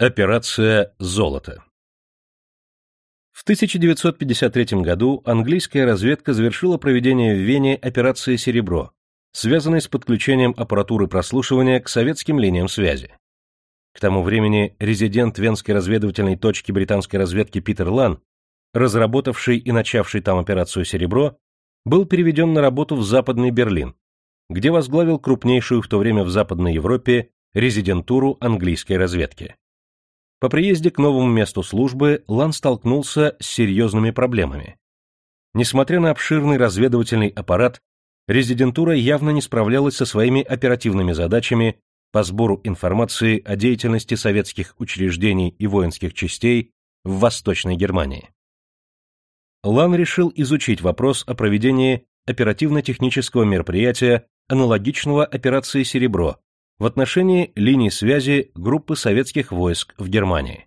Операция «Золото» В 1953 году английская разведка завершила проведение в Вене операции «Серебро», связанной с подключением аппаратуры прослушивания к советским линиям связи. К тому времени резидент Венской разведывательной точки британской разведки Питер Лан, разработавший и начавший там операцию «Серебро», был переведен на работу в Западный Берлин, где возглавил крупнейшую в то время в Западной Европе резидентуру английской разведки. По приезде к новому месту службы Лан столкнулся с серьезными проблемами. Несмотря на обширный разведывательный аппарат, резидентура явно не справлялась со своими оперативными задачами по сбору информации о деятельности советских учреждений и воинских частей в Восточной Германии. Лан решил изучить вопрос о проведении оперативно-технического мероприятия, аналогичного операции «Серебро», в отношении линий связи группы советских войск в Германии.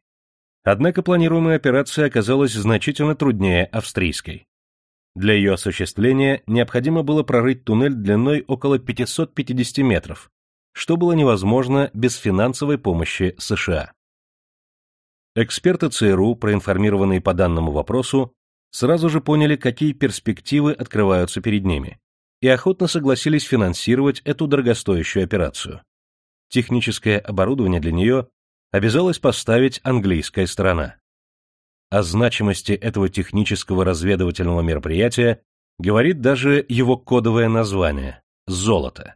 Однако планируемая операция оказалась значительно труднее австрийской. Для ее осуществления необходимо было прорыть туннель длиной около 550 метров, что было невозможно без финансовой помощи США. Эксперты ЦРУ, проинформированные по данному вопросу, сразу же поняли, какие перспективы открываются перед ними, и охотно согласились финансировать эту дорогостоящую операцию техническое оборудование для нее обязалась поставить английская сторона. О значимости этого технического разведывательного мероприятия говорит даже его кодовое название – «Золото».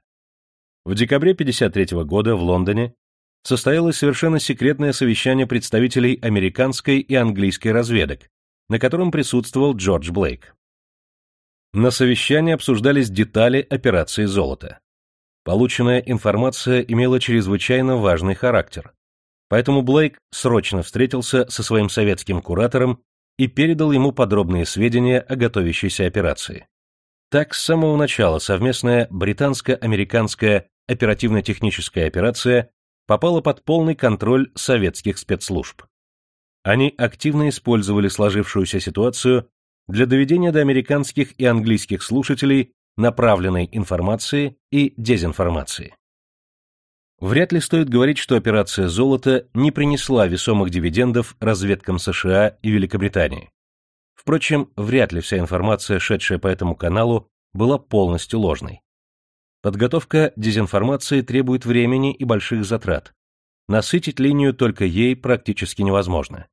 В декабре 1953 года в Лондоне состоялось совершенно секретное совещание представителей американской и английской разведок, на котором присутствовал Джордж Блейк. На совещании обсуждались детали операции «Золото». Полученная информация имела чрезвычайно важный характер. Поэтому Блейк срочно встретился со своим советским куратором и передал ему подробные сведения о готовящейся операции. Так, с самого начала совместная британско-американская оперативно-техническая операция попала под полный контроль советских спецслужб. Они активно использовали сложившуюся ситуацию для доведения до американских и английских слушателей направленной информации и дезинформации. Вряд ли стоит говорить, что операция «Золото» не принесла весомых дивидендов разведкам США и Великобритании. Впрочем, вряд ли вся информация, шедшая по этому каналу, была полностью ложной. Подготовка дезинформации требует времени и больших затрат. Насытить линию только ей практически невозможно.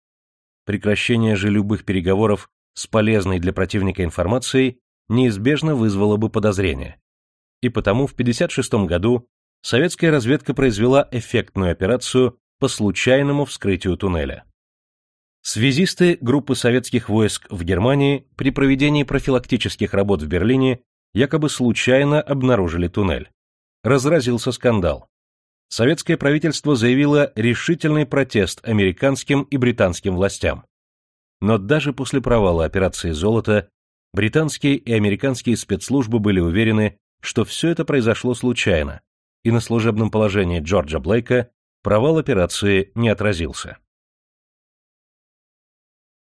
Прекращение же любых переговоров с полезной для противника информацией неизбежно вызвало бы подозрение. И потому в 1956 году советская разведка произвела эффектную операцию по случайному вскрытию туннеля. Связисты группы советских войск в Германии при проведении профилактических работ в Берлине якобы случайно обнаружили туннель. Разразился скандал. Советское правительство заявило решительный протест американским и британским властям. Но даже после провала операции «Золото» Британские и американские спецслужбы были уверены, что все это произошло случайно, и на служебном положении Джорджа Блейка провал операции не отразился.